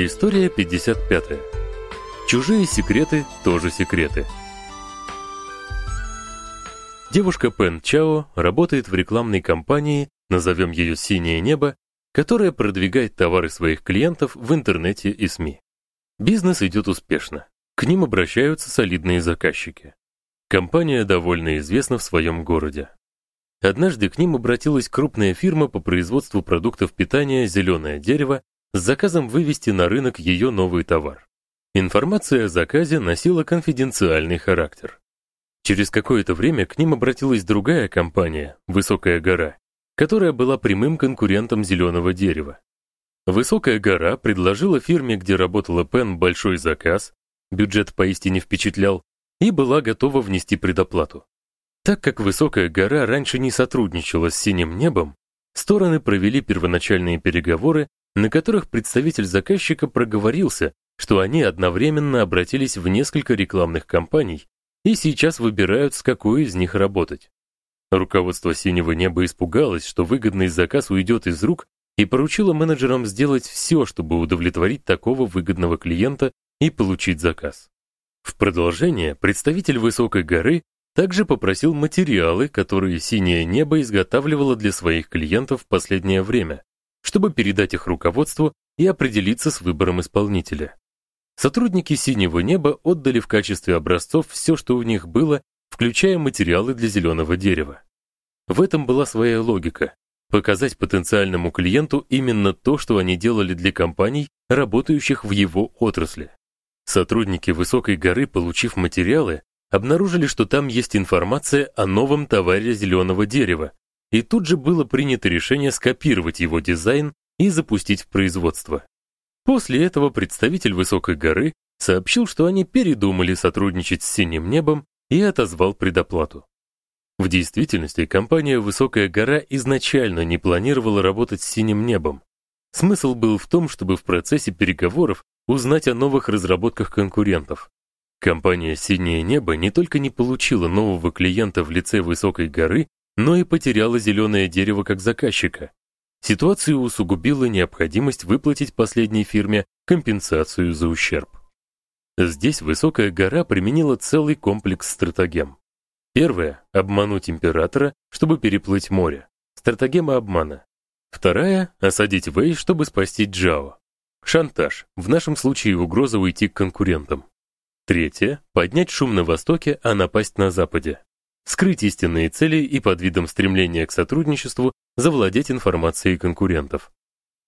История 55. Чужие секреты тоже секреты. Девушка Пен Чао работает в рекламной кампании, назовем ее «Синее небо», которая продвигает товары своих клиентов в интернете и СМИ. Бизнес идет успешно. К ним обращаются солидные заказчики. Компания довольно известна в своем городе. Однажды к ним обратилась крупная фирма по производству продуктов питания «Зеленое дерево» с заказом вывести на рынок ее новый товар. Информация о заказе носила конфиденциальный характер. Через какое-то время к ним обратилась другая компания, Высокая гора, которая была прямым конкурентом зеленого дерева. Высокая гора предложила фирме, где работала Пен, большой заказ, бюджет поистине впечатлял, и была готова внести предоплату. Так как Высокая гора раньше не сотрудничала с Синим небом, стороны провели первоначальные переговоры, на которых представитель заказчика проговорился, что они одновременно обратились в несколько рекламных кампаний и сейчас выбирают, с какой из них работать. Руководство Синего неба испугалось, что выгодный заказ уйдет из рук, и поручило менеджерам сделать все, чтобы удовлетворить такого выгодного клиента и получить заказ. В продолжение представитель Высокой горы также попросил материалы, которые Синее небо изготавливало для своих клиентов в последнее время, чтобы передать их руководству и определиться с выбором исполнителя. Сотрудники Синего неба отдали в качестве образцов все, что у них было, включая материалы для зеленого дерева. В этом была своя логика показать потенциальному клиенту именно то, что они делали для компаний, работающих в его отрасли. Сотрудники Высокой горы, получив материалы, обнаружили, что там есть информация о новом товаре зеленого дерева, и тут же было принято решение скопировать его дизайн и запустить в производство. После этого представитель Высокой горы сообщил, что они передумали сотрудничать с Синим небом и отозвал предоплату. В действительности компания Высокая гора изначально не планировала работать с Синим небом. Смысл был в том, чтобы в процессе переговоров узнать о новых разработках конкурентов. Компания Синее небо не только не получила нового клиента в лице Высокой горы, но и потеряла зеленое дерево как заказчика. Ситуацию усугубила необходимость выплатить последней фирме компенсацию за ущерб. Здесь Высокая гора применила целый комплекс стратегем. Первая обмануть императора, чтобы переплыть море. Стратегема обмана. Вторая осадить Вэй, чтобы спасти Джао. Шантаж. В нашем случае угроза уйти к конкурентам. Третья поднять шум на востоке, а напасть на западе скрыть истинные цели и под видом стремления к сотрудничеству завладеть информацией конкурентов.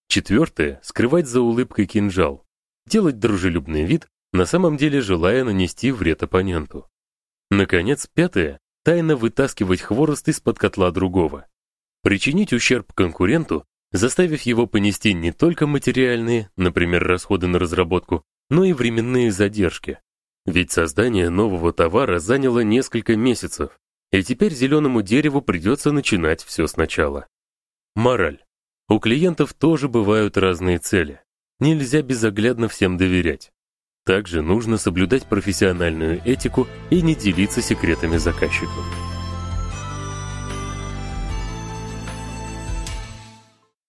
Четвертое скрывать за улыбкой кинжал, делать дружелюбный вид, на самом деле желая нанести вред оппоненту. Наконец, пятое тайно вытаскивать хворост из-под котла другого. Причинить ущерб конкуренту, заставив его понести не только материальные, например, расходы на разработку, но и временные задержки. Ведь создание нового товара заняло несколько месяцев, и теперь зеленому дереву придется начинать все сначала. Мораль. У клиентов тоже бывают разные цели. Нельзя безоглядно всем доверять. Также нужно соблюдать профессиональную этику и не делиться секретами заказчиков.